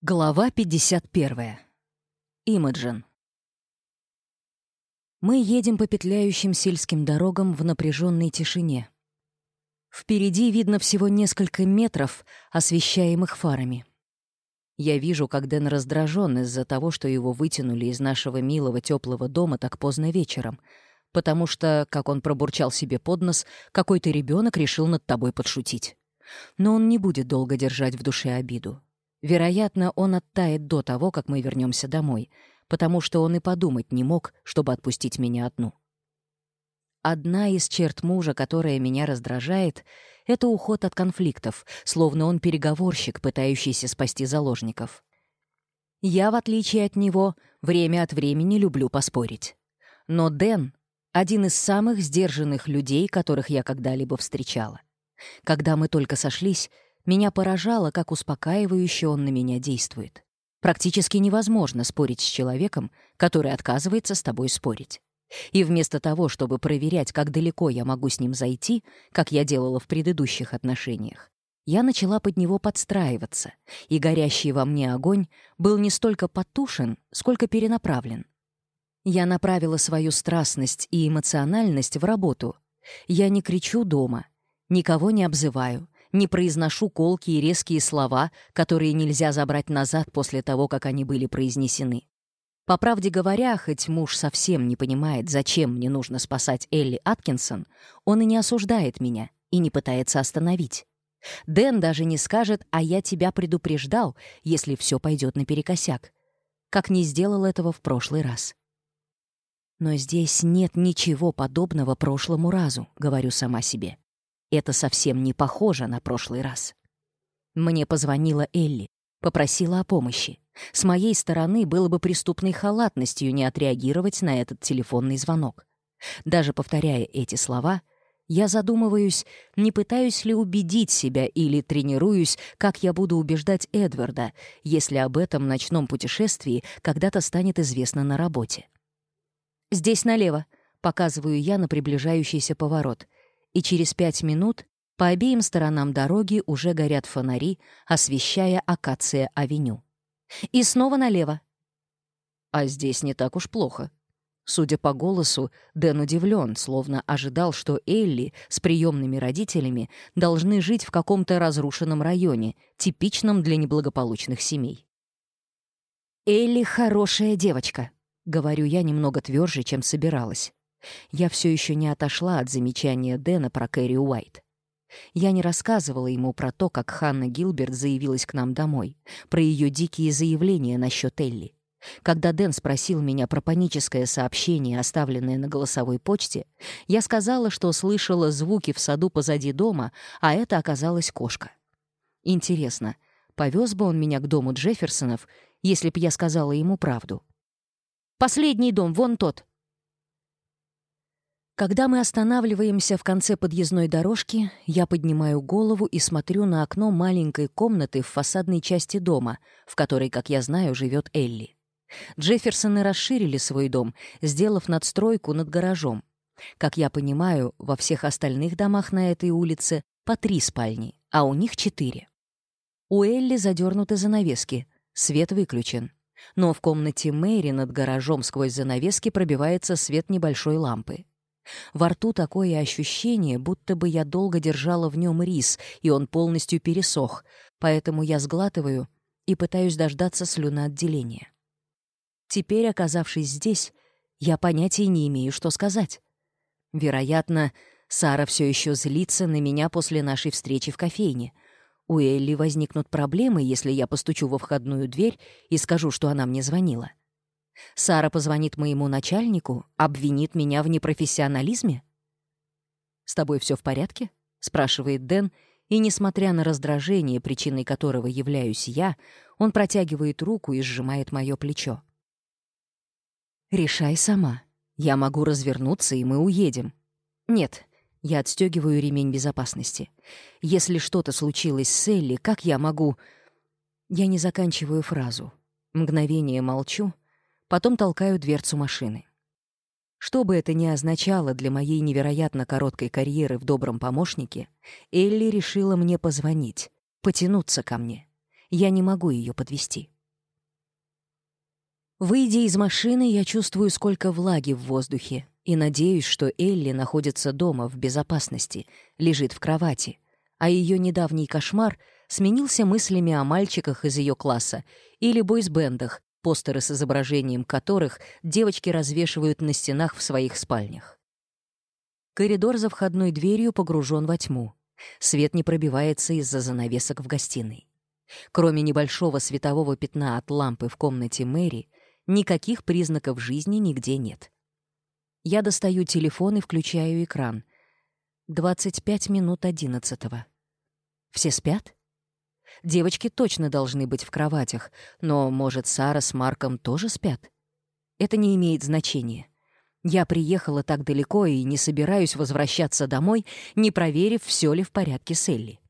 Глава 51. Имаджин. Мы едем по петляющим сельским дорогам в напряженной тишине. Впереди видно всего несколько метров, освещаемых фарами. Я вижу, как Дэн раздражен из-за того, что его вытянули из нашего милого теплого дома так поздно вечером, потому что, как он пробурчал себе под нос, какой-то ребенок решил над тобой подшутить. Но он не будет долго держать в душе обиду. Вероятно, он оттает до того, как мы вернемся домой, потому что он и подумать не мог, чтобы отпустить меня одну. Одна из черт мужа, которая меня раздражает, — это уход от конфликтов, словно он переговорщик, пытающийся спасти заложников. Я, в отличие от него, время от времени люблю поспорить. Но Дэн — один из самых сдержанных людей, которых я когда-либо встречала. Когда мы только сошлись — меня поражало, как успокаивающе он на меня действует. Практически невозможно спорить с человеком, который отказывается с тобой спорить. И вместо того, чтобы проверять, как далеко я могу с ним зайти, как я делала в предыдущих отношениях, я начала под него подстраиваться, и горящий во мне огонь был не столько потушен, сколько перенаправлен. Я направила свою страстность и эмоциональность в работу. Я не кричу дома, никого не обзываю, не произношу колкие резкие слова, которые нельзя забрать назад после того, как они были произнесены. По правде говоря, хоть муж совсем не понимает, зачем мне нужно спасать Элли Аткинсон, он и не осуждает меня, и не пытается остановить. Дэн даже не скажет «а я тебя предупреждал», если все пойдет наперекосяк, как не сделал этого в прошлый раз. Но здесь нет ничего подобного прошлому разу, говорю сама себе. Это совсем не похоже на прошлый раз. Мне позвонила Элли, попросила о помощи. С моей стороны было бы преступной халатностью не отреагировать на этот телефонный звонок. Даже повторяя эти слова, я задумываюсь, не пытаюсь ли убедить себя или тренируюсь, как я буду убеждать Эдварда, если об этом ночном путешествии когда-то станет известно на работе. «Здесь налево», — показываю я на приближающийся поворот и через пять минут по обеим сторонам дороги уже горят фонари, освещая Акация-авеню. И снова налево. А здесь не так уж плохо. Судя по голосу, Дэн удивлен, словно ожидал, что Элли с приемными родителями должны жить в каком-то разрушенном районе, типичном для неблагополучных семей. «Элли хорошая девочка», — говорю я немного тверже, чем собиралась. Я все еще не отошла от замечания Дэна про Кэрри Уайт. Я не рассказывала ему про то, как Ханна Гилберт заявилась к нам домой, про ее дикие заявления насчет Элли. Когда Дэн спросил меня про паническое сообщение, оставленное на голосовой почте, я сказала, что слышала звуки в саду позади дома, а это оказалась кошка. Интересно, повез бы он меня к дому Джефферсонов, если б я сказала ему правду? «Последний дом, вон тот», когда мы останавливаемся в конце подъездной дорожки, я поднимаю голову и смотрю на окно маленькой комнаты в фасадной части дома, в которой, как я знаю, живет Элли. Джефферсоны расширили свой дом, сделав надстройку над гаражом. Как я понимаю, во всех остальных домах на этой улице по три спальни, а у них четыре. У Элли задернуты занавески, свет выключен. Но в комнате Мэри над гаражом сквозь занавески пробивается свет небольшой лампы. Во рту такое ощущение, будто бы я долго держала в нем рис, и он полностью пересох, поэтому я сглатываю и пытаюсь дождаться слюноотделения. Теперь, оказавшись здесь, я понятия не имею, что сказать. Вероятно, Сара все еще злится на меня после нашей встречи в кофейне. У Элли возникнут проблемы, если я постучу во входную дверь и скажу, что она мне звонила. Сара позвонит моему начальнику, обвинит меня в непрофессионализме? «С тобой все в порядке?» — спрашивает Дэн, и, несмотря на раздражение, причиной которого являюсь я, он протягивает руку и сжимает мое плечо. «Решай сама. Я могу развернуться, и мы уедем». «Нет», — я отстегиваю ремень безопасности. «Если что-то случилось с Элли, как я могу...» Я не заканчиваю фразу. Мгновение молчу — потом толкаю дверцу машины. Что бы это ни означало для моей невероятно короткой карьеры в добром помощнике, Элли решила мне позвонить, потянуться ко мне. Я не могу ее подвести. Выйдя из машины, я чувствую, сколько влаги в воздухе, и надеюсь, что Элли находится дома в безопасности, лежит в кровати, а ее недавний кошмар сменился мыслями о мальчиках из ее класса или бойсбендах, постеры с изображением которых девочки развешивают на стенах в своих спальнях. Коридор за входной дверью погружен во тьму. Свет не пробивается из-за занавесок в гостиной. Кроме небольшого светового пятна от лампы в комнате Мэри, никаких признаков жизни нигде нет. Я достаю телефон и включаю экран. 25 минут 11. Все спят? Девочки точно должны быть в кроватях, но, может, Сара с Марком тоже спят? Это не имеет значения. Я приехала так далеко и не собираюсь возвращаться домой, не проверив, все ли в порядке с Элли.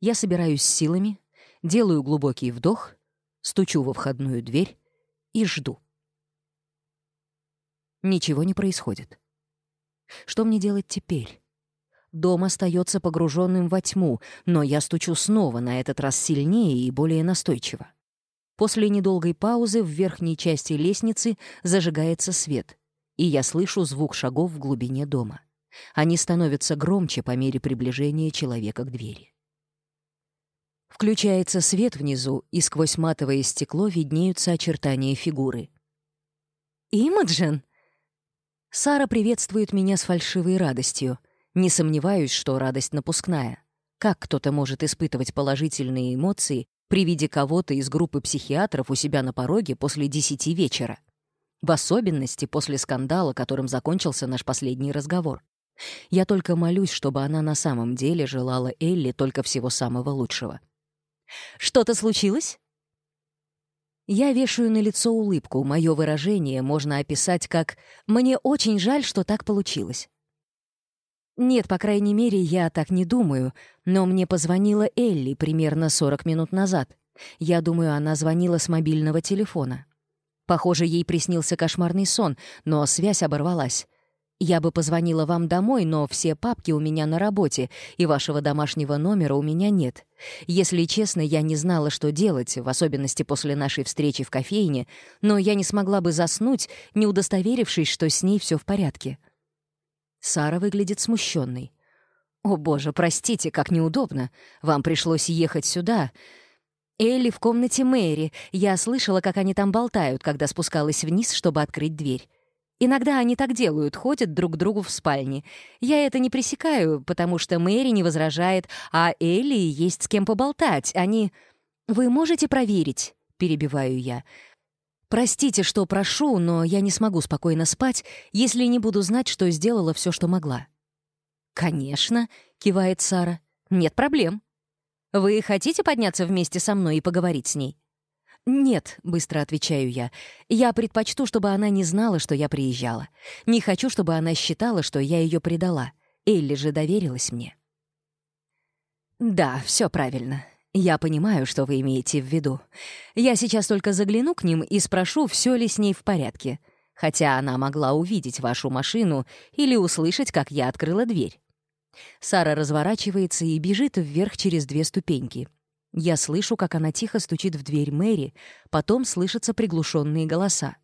Я собираюсь силами, делаю глубокий вдох, стучу во входную дверь и жду. Ничего не происходит. Что мне делать теперь? Дом остается погруженным во тьму, но я стучу снова, на этот раз сильнее и более настойчиво. После недолгой паузы в верхней части лестницы зажигается свет, и я слышу звук шагов в глубине дома. Они становятся громче по мере приближения человека к двери. Включается свет внизу, и сквозь матовое стекло виднеются очертания фигуры. «Имаджин!» Сара приветствует меня с фальшивой радостью. Не сомневаюсь, что радость напускная. Как кто-то может испытывать положительные эмоции при виде кого-то из группы психиатров у себя на пороге после десяти вечера? В особенности после скандала, которым закончился наш последний разговор. Я только молюсь, чтобы она на самом деле желала Элли только всего самого лучшего. «Что-то случилось?» Я вешаю на лицо улыбку. Мое выражение можно описать как «Мне очень жаль, что так получилось». Нет, по крайней мере, я так не думаю, но мне позвонила Элли примерно 40 минут назад. Я думаю, она звонила с мобильного телефона. Похоже, ей приснился кошмарный сон, но связь оборвалась. Я бы позвонила вам домой, но все папки у меня на работе, и вашего домашнего номера у меня нет. Если честно, я не знала, что делать, в особенности после нашей встречи в кофейне, но я не смогла бы заснуть, не удостоверившись, что с ней все в порядке. Сара выглядит смущенной. «О, боже, простите, как неудобно. Вам пришлось ехать сюда. Элли в комнате Мэри. Я слышала, как они там болтают, когда спускалась вниз, чтобы открыть дверь. Иногда они так делают, ходят друг к другу в спальне. Я это не пресекаю, потому что Мэри не возражает, а Элли есть с кем поболтать. Они... «Вы можете проверить?» — перебиваю я. Простите, что прошу, но я не смогу спокойно спать, если не буду знать, что сделала все, что могла». «Конечно», — кивает Сара. «Нет проблем». «Вы хотите подняться вместе со мной и поговорить с ней?» «Нет», — быстро отвечаю я. «Я предпочту, чтобы она не знала, что я приезжала. Не хочу, чтобы она считала, что я ее предала. Элли же доверилась мне». «Да, все правильно. «Я понимаю, что вы имеете в виду. Я сейчас только загляну к ним и спрошу, все ли с ней в порядке. Хотя она могла увидеть вашу машину или услышать, как я открыла дверь». Сара разворачивается и бежит вверх через две ступеньки. Я слышу, как она тихо стучит в дверь Мэри, потом слышатся приглушенные голоса.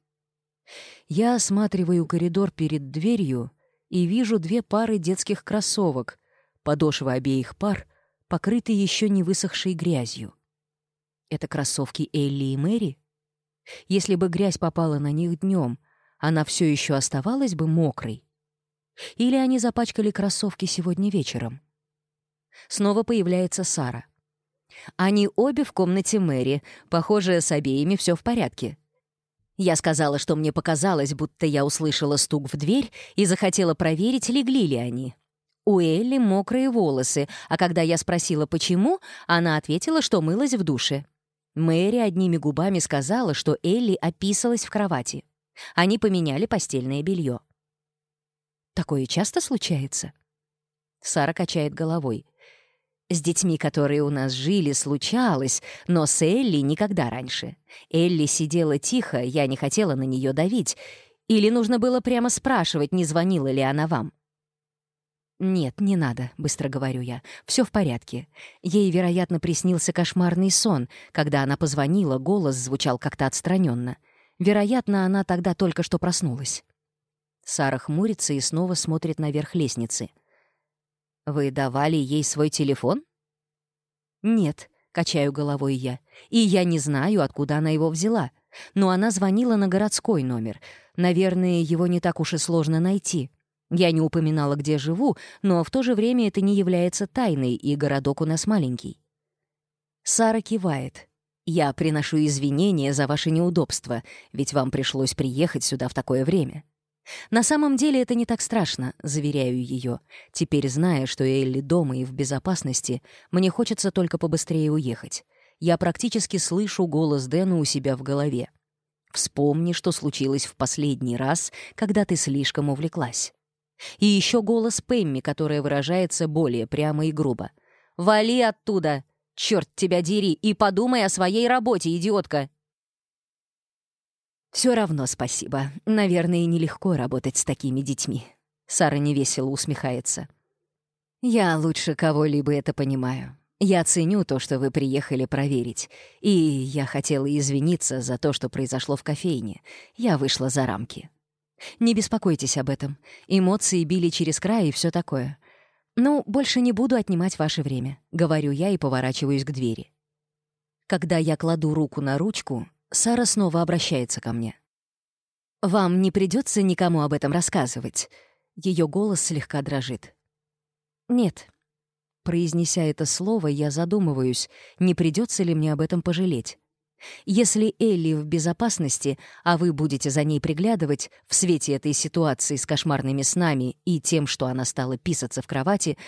Я осматриваю коридор перед дверью и вижу две пары детских кроссовок. Подошвы обеих пар покрыты еще не высохшей грязью. Это кроссовки Элли и Мэри? Если бы грязь попала на них днем, она все еще оставалась бы мокрой. Или они запачкали кроссовки сегодня вечером? Снова появляется Сара. Они обе в комнате Мэри. Похоже, с обеими все в порядке. Я сказала, что мне показалось, будто я услышала стук в дверь и захотела проверить, легли ли они. У Элли мокрые волосы, а когда я спросила, почему, она ответила, что мылась в душе. Мэри одними губами сказала, что Элли описалась в кровати. Они поменяли постельное белье. «Такое часто случается?» Сара качает головой. «С детьми, которые у нас жили, случалось, но с Элли никогда раньше. Элли сидела тихо, я не хотела на нее давить. Или нужно было прямо спрашивать, не звонила ли она вам. «Нет, не надо», — быстро говорю я. Все в порядке. Ей, вероятно, приснился кошмарный сон. Когда она позвонила, голос звучал как-то отстраненно. Вероятно, она тогда только что проснулась. Сара хмурится и снова смотрит наверх лестницы. «Вы давали ей свой телефон?» «Нет», — качаю головой я. «И я не знаю, откуда она его взяла. Но она звонила на городской номер. Наверное, его не так уж и сложно найти». Я не упоминала, где живу, но в то же время это не является тайной, и городок у нас маленький. Сара кивает. «Я приношу извинения за ваше неудобство, ведь вам пришлось приехать сюда в такое время». «На самом деле это не так страшно», — заверяю ее. «Теперь, зная, что Элли дома и в безопасности, мне хочется только побыстрее уехать. Я практически слышу голос Дэна у себя в голове. Вспомни, что случилось в последний раз, когда ты слишком увлеклась». И еще голос Пэмми, которая выражается более прямо и грубо. «Вали оттуда! Черт тебя дери! И подумай о своей работе, идиотка!» «Все равно спасибо. Наверное, нелегко работать с такими детьми». Сара невесело усмехается. «Я лучше кого-либо это понимаю. Я ценю то, что вы приехали проверить. И я хотела извиниться за то, что произошло в кофейне. Я вышла за рамки». Не беспокойтесь об этом. Эмоции били через край и все такое. Ну, больше не буду отнимать ваше время, говорю я и поворачиваюсь к двери. Когда я кладу руку на ручку, Сара снова обращается ко мне. Вам не придется никому об этом рассказывать. Ее голос слегка дрожит. Нет. Произнеся это слово, я задумываюсь, не придется ли мне об этом пожалеть. Если Элли в безопасности, а вы будете за ней приглядывать, в свете этой ситуации с кошмарными снами и тем, что она стала писаться в кровати,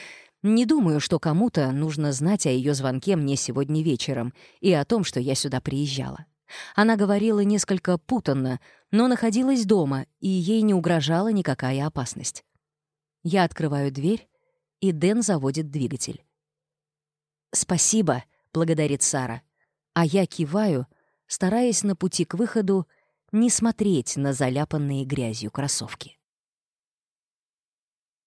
не думаю, что кому-то нужно знать о ее звонке мне сегодня вечером и о том, что я сюда приезжала. Она говорила несколько путанно, но находилась дома, и ей не угрожала никакая опасность. Я открываю дверь, и Дэн заводит двигатель. «Спасибо», — благодарит Сара а я киваю, стараясь на пути к выходу не смотреть на заляпанные грязью кроссовки.